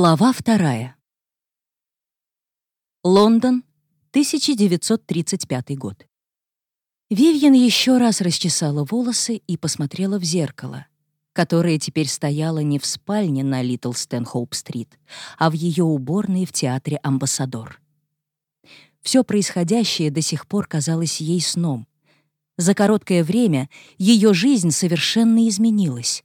Глава вторая. Лондон, 1935 год. Вивьен еще раз расчесала волосы и посмотрела в зеркало, которое теперь стояло не в спальне на Литл Стэнхоуп-стрит, а в ее уборной в театре «Амбассадор». Все происходящее до сих пор казалось ей сном. За короткое время ее жизнь совершенно изменилась.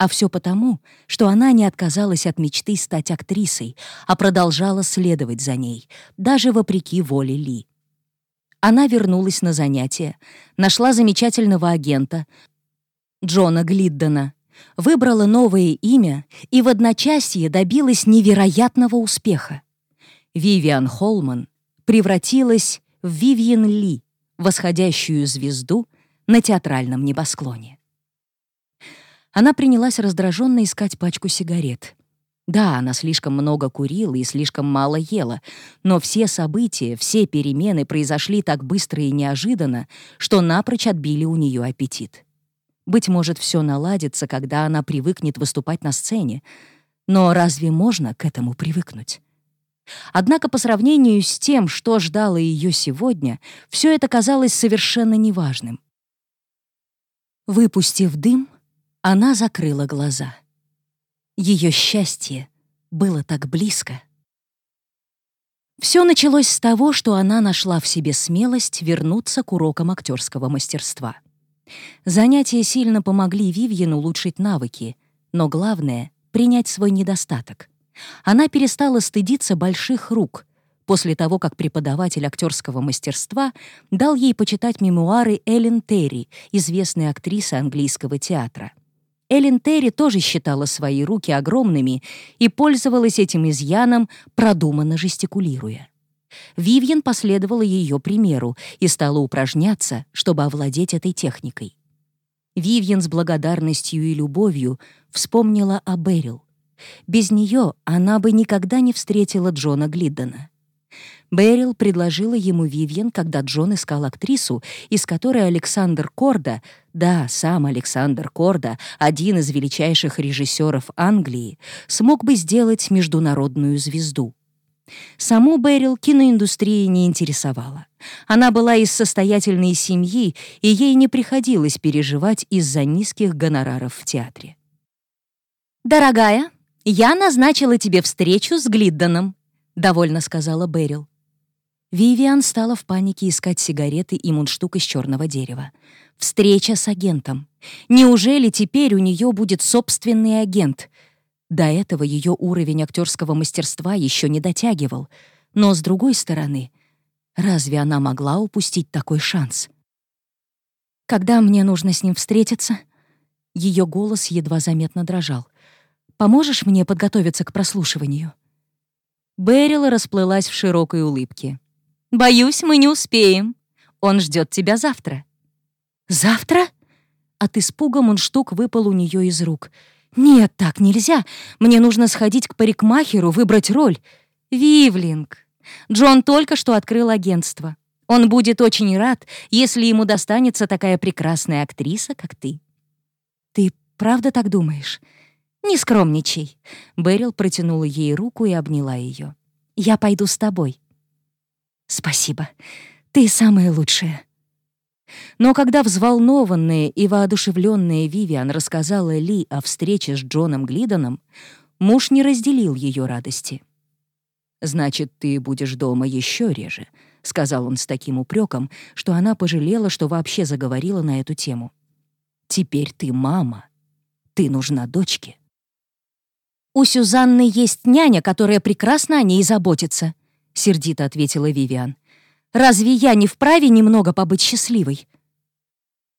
А все потому, что она не отказалась от мечты стать актрисой, а продолжала следовать за ней, даже вопреки воле Ли. Она вернулась на занятия, нашла замечательного агента, Джона Глиддена, выбрала новое имя и в одночасье добилась невероятного успеха. Вивиан Холман превратилась в Вивьен Ли, восходящую звезду на театральном небосклоне. Она принялась раздраженно искать пачку сигарет. Да, она слишком много курила и слишком мало ела, но все события, все перемены произошли так быстро и неожиданно, что напрочь отбили у нее аппетит. Быть может, все наладится, когда она привыкнет выступать на сцене, но разве можно к этому привыкнуть? Однако по сравнению с тем, что ждало ее сегодня, все это казалось совершенно неважным. Выпустив дым, она закрыла глаза. Ее счастье было так близко. Все началось с того, что она нашла в себе смелость вернуться к урокам актерского мастерства. Занятия сильно помогли Вивьен улучшить навыки, но главное — принять свой недостаток. Она перестала стыдиться больших рук после того, как преподаватель актерского мастерства дал ей почитать мемуары Эллен Терри, известной актрисы английского театра. Эллен Терри тоже считала свои руки огромными и пользовалась этим изъяном, продуманно жестикулируя. Вивьен последовала ее примеру и стала упражняться, чтобы овладеть этой техникой. Вивьен с благодарностью и любовью вспомнила о Берил. Без нее она бы никогда не встретила Джона Глиддена. Берил предложила ему Вивьен, когда Джон искал актрису, из которой Александр Корда, да, сам Александр Корда, один из величайших режиссеров Англии, смог бы сделать международную звезду. Саму Берил киноиндустрия не интересовала. Она была из состоятельной семьи, и ей не приходилось переживать из-за низких гонораров в театре. «Дорогая, я назначила тебе встречу с Глиддоном», — довольно сказала Берил. Вивиан стала в панике искать сигареты и мундштук из черного дерева. Встреча с агентом. Неужели теперь у нее будет собственный агент? До этого ее уровень актерского мастерства еще не дотягивал. Но, с другой стороны, разве она могла упустить такой шанс? «Когда мне нужно с ним встретиться?» Ее голос едва заметно дрожал. «Поможешь мне подготовиться к прослушиванию?» Берила расплылась в широкой улыбке. Боюсь, мы не успеем. Он ждет тебя завтра». «Завтра?» От испуга мундштук выпал у нее из рук. «Нет, так нельзя. Мне нужно сходить к парикмахеру, выбрать роль. Вивлинг. Джон только что открыл агентство. Он будет очень рад, если ему достанется такая прекрасная актриса, как ты». «Ты правда так думаешь?» «Не скромничай». Берил протянула ей руку и обняла ее. «Я пойду с тобой». «Спасибо. Ты самая лучшая». Но когда взволнованная и воодушевленная Вивиан рассказала Ли о встрече с Джоном Глидоном, муж не разделил ее радости. «Значит, ты будешь дома еще реже», — сказал он с таким упреком, что она пожалела, что вообще заговорила на эту тему. «Теперь ты мама. Ты нужна дочке». «У Сюзанны есть няня, которая прекрасно о ней заботится», — сердито ответила Вивиан. «Разве я не вправе немного побыть счастливой?»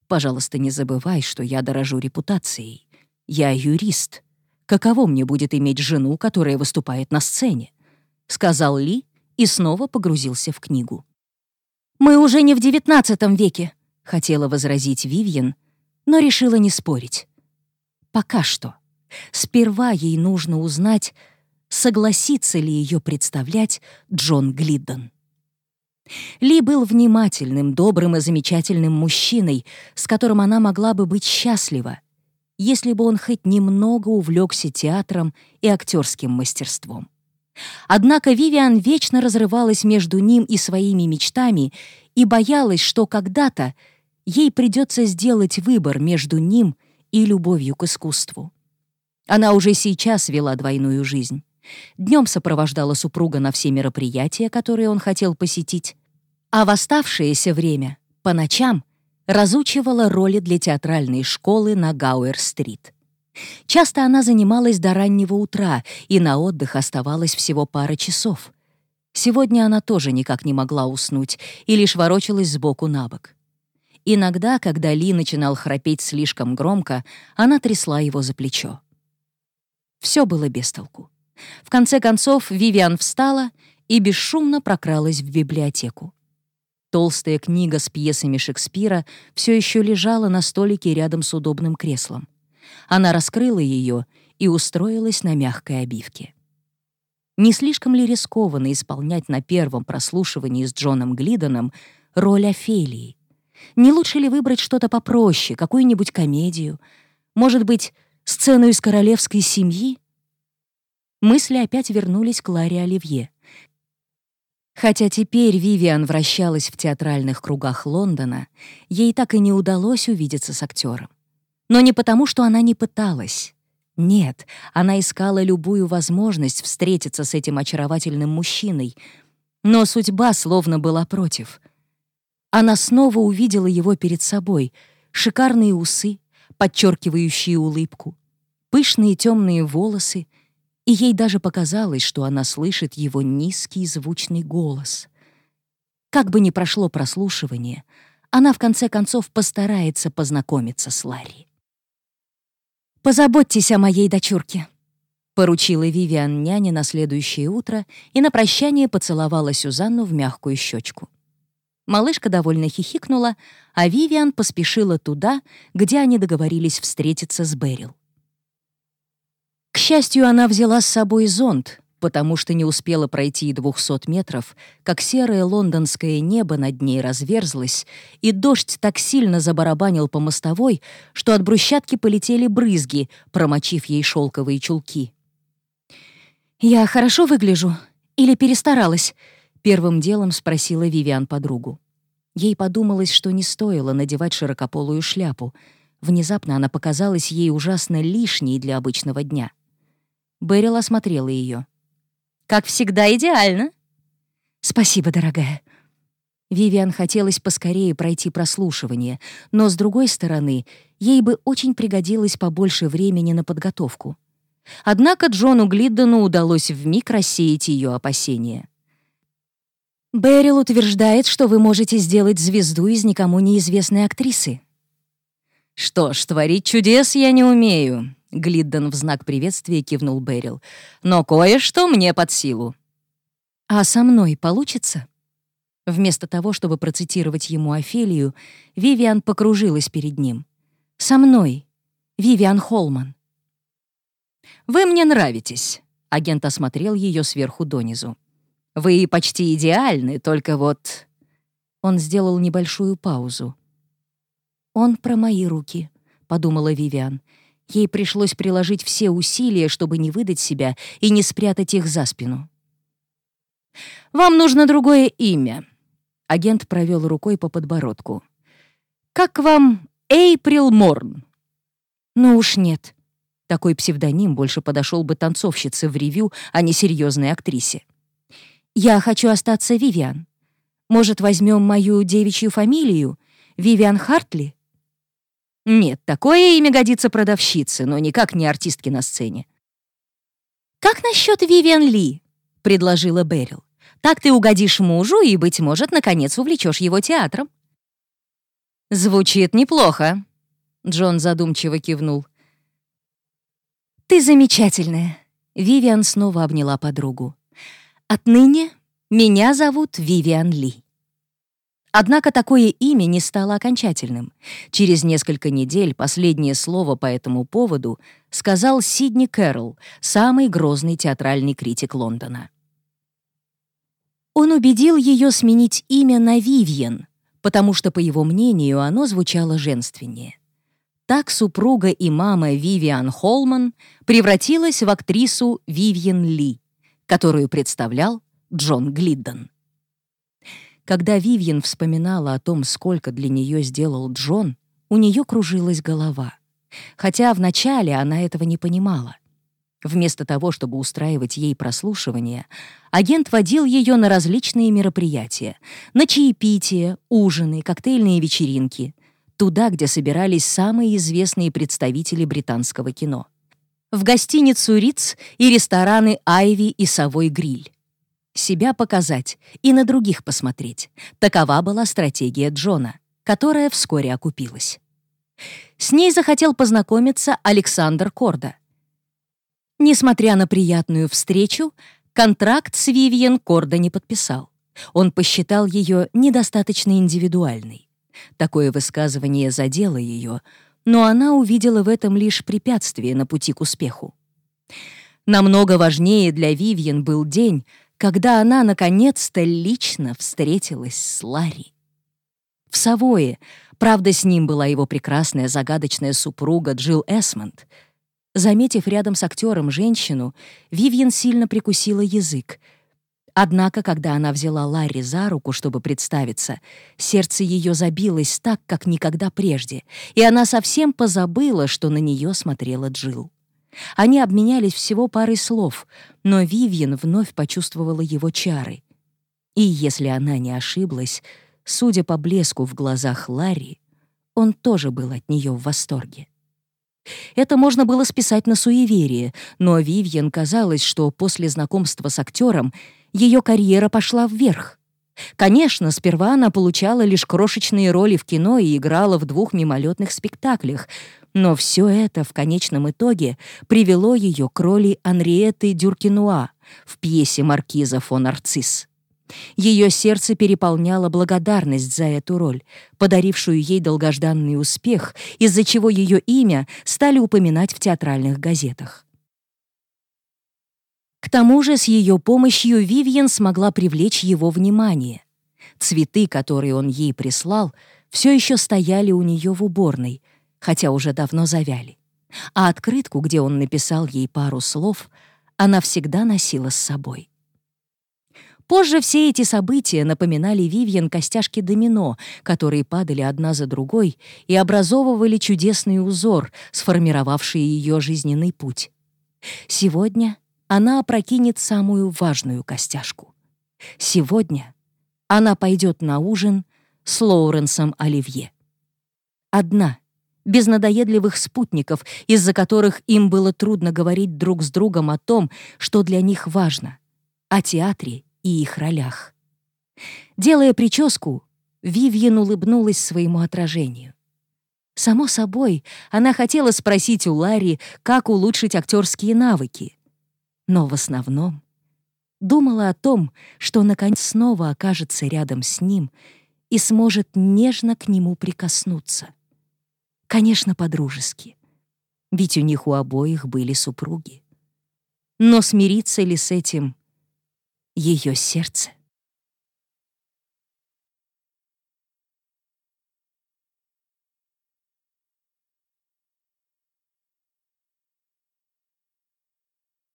«Пожалуйста, не забывай, что я дорожу репутацией. Я юрист. Каково мне будет иметь жену, которая выступает на сцене?» — сказал Ли и снова погрузился в книгу. «Мы уже не в девятнадцатом веке», — хотела возразить Вивьен, но решила не спорить. «Пока что. Сперва ей нужно узнать, согласится ли ее представлять Джон Глиддон. Ли был внимательным, добрым и замечательным мужчиной, с которым она могла бы быть счастлива, если бы он хоть немного увлекся театром и актерским мастерством. Однако Вивиан вечно разрывалась между ним и своими мечтами и боялась, что когда-то ей придется сделать выбор между ним и любовью к искусству. Она уже сейчас вела двойную жизнь. Днем сопровождала супруга на все мероприятия, которые он хотел посетить, а в оставшееся время, по ночам, разучивала роли для театральной школы на Гауэр-стрит. Часто она занималась до раннего утра, и на отдых оставалось всего пара часов. Сегодня она тоже никак не могла уснуть и лишь ворочалась сбоку на бок. Иногда, когда Ли начинал храпеть слишком громко, она трясла его за плечо. Все было без толку. В конце концов, Вивиан встала и бесшумно прокралась в библиотеку. Толстая книга с пьесами Шекспира все еще лежала на столике рядом с удобным креслом. Она раскрыла ее и устроилась на мягкой обивке. Не слишком ли рискованно исполнять на первом прослушивании с Джоном Глидоном роль Офелии? Не лучше ли выбрать что-то попроще, какую-нибудь комедию? Может быть, сцену из королевской семьи? Мысли опять вернулись к Ларе Оливье. Хотя теперь Вивиан вращалась в театральных кругах Лондона, ей так и не удалось увидеться с актером. Но не потому, что она не пыталась. Нет, она искала любую возможность встретиться с этим очаровательным мужчиной, но судьба словно была против. Она снова увидела его перед собой, шикарные усы, подчеркивающие улыбку, пышные темные волосы, и ей даже показалось, что она слышит его низкий звучный голос. Как бы ни прошло прослушивание, она в конце концов постарается познакомиться с Ларри. «Позаботьтесь о моей дочурке», — поручила Вивиан няне на следующее утро и на прощание поцеловала Сюзанну в мягкую щечку. Малышка довольно хихикнула, а Вивиан поспешила туда, где они договорились встретиться с Берил. Счастью, она взяла с собой зонт, потому что не успела пройти и двухсот метров, как серое лондонское небо над ней разверзлось, и дождь так сильно забарабанил по мостовой, что от брусчатки полетели брызги, промочив ей шелковые чулки. «Я хорошо выгляжу? Или перестаралась?» — первым делом спросила Вивиан подругу. Ей подумалось, что не стоило надевать широкополую шляпу. Внезапно она показалась ей ужасно лишней для обычного дня. Берил осмотрела ее. Как всегда идеально». «Спасибо, дорогая». Вивиан хотелось поскорее пройти прослушивание, но, с другой стороны, ей бы очень пригодилось побольше времени на подготовку. Однако Джону Глиддону удалось вмиг рассеять ее опасения. «Берил утверждает, что вы можете сделать звезду из никому неизвестной актрисы». «Что ж, творить чудес я не умею. Глиддон в знак приветствия кивнул Берил. «Но кое-что мне под силу». «А со мной получится?» Вместо того, чтобы процитировать ему Офелию, Вивиан покружилась перед ним. «Со мной, Вивиан Холман». «Вы мне нравитесь», — агент осмотрел ее сверху донизу. «Вы почти идеальны, только вот...» Он сделал небольшую паузу. «Он про мои руки», — подумала Вивиан, Ей пришлось приложить все усилия, чтобы не выдать себя и не спрятать их за спину. «Вам нужно другое имя», — агент провел рукой по подбородку. «Как вам Эйприл Морн?» «Ну уж нет». Такой псевдоним больше подошел бы танцовщице в ревю, а не серьезной актрисе. «Я хочу остаться Вивиан. Может, возьмем мою девичью фамилию? Вивиан Хартли?» Нет, такое имя годится продавщице, но никак не артистке на сцене. «Как насчет Вивиан Ли?» — предложила Берил. «Так ты угодишь мужу и, быть может, наконец увлечешь его театром». «Звучит неплохо», — Джон задумчиво кивнул. «Ты замечательная», — Вивиан снова обняла подругу. «Отныне меня зовут Вивиан Ли». Однако такое имя не стало окончательным. Через несколько недель последнее слово по этому поводу сказал Сидни Кэрролл, самый грозный театральный критик Лондона. Он убедил ее сменить имя на Вивьен, потому что, по его мнению, оно звучало женственнее. Так супруга и мама Вивиан Холман превратилась в актрису Вивьен Ли, которую представлял Джон Глиддон. Когда Вивьен вспоминала о том, сколько для нее сделал Джон, у нее кружилась голова. Хотя вначале она этого не понимала. Вместо того, чтобы устраивать ей прослушивание, агент водил ее на различные мероприятия, на чаепития, ужины, коктейльные вечеринки, туда, где собирались самые известные представители британского кино. В гостиницу «Риц» и рестораны «Айви» и «Совой гриль». Себя показать и на других посмотреть. Такова была стратегия Джона, которая вскоре окупилась. С ней захотел познакомиться Александр Корда. Несмотря на приятную встречу, контракт с Вивьен Корда не подписал. Он посчитал ее недостаточно индивидуальной. Такое высказывание задело ее, но она увидела в этом лишь препятствие на пути к успеху. Намного важнее для Вивьен был день, когда она наконец-то лично встретилась с Ларри. В Савое, правда, с ним была его прекрасная загадочная супруга Джилл Эсмонд. Заметив рядом с актером женщину, Вивьен сильно прикусила язык. Однако, когда она взяла Ларри за руку, чтобы представиться, сердце ее забилось так, как никогда прежде, и она совсем позабыла, что на нее смотрела Джилл. Они обменялись всего парой слов, но Вивьен вновь почувствовала его чары. И если она не ошиблась, судя по блеску в глазах Ларри, он тоже был от нее в восторге. Это можно было списать на суеверие, но Вивьен казалось, что после знакомства с актером ее карьера пошла вверх. Конечно, сперва она получала лишь крошечные роли в кино и играла в двух мимолетных спектаклях, но все это в конечном итоге привело ее к роли Анриеты Дюркинуа в пьесе маркиза фон Арцис. Ее сердце переполняло благодарность за эту роль, подарившую ей долгожданный успех, из-за чего ее имя стали упоминать в театральных газетах. К тому же с ее помощью Вивьен смогла привлечь его внимание. Цветы, которые он ей прислал, все еще стояли у нее в уборной, хотя уже давно завяли. А открытку, где он написал ей пару слов, она всегда носила с собой. Позже все эти события напоминали Вивьен костяшки домино, которые падали одна за другой и образовывали чудесный узор, сформировавший ее жизненный путь. Сегодня она опрокинет самую важную костяшку. Сегодня она пойдет на ужин с Лоуренсом Оливье. Одна, без надоедливых спутников, из-за которых им было трудно говорить друг с другом о том, что для них важно, о театре и их ролях. Делая прическу, Вивьен улыбнулась своему отражению. Само собой, она хотела спросить у Ларри, как улучшить актерские навыки. Но в основном думала о том, что наконец снова окажется рядом с ним и сможет нежно к нему прикоснуться. Конечно, по-дружески. Ведь у них у обоих были супруги. Но смириться ли с этим ее сердце?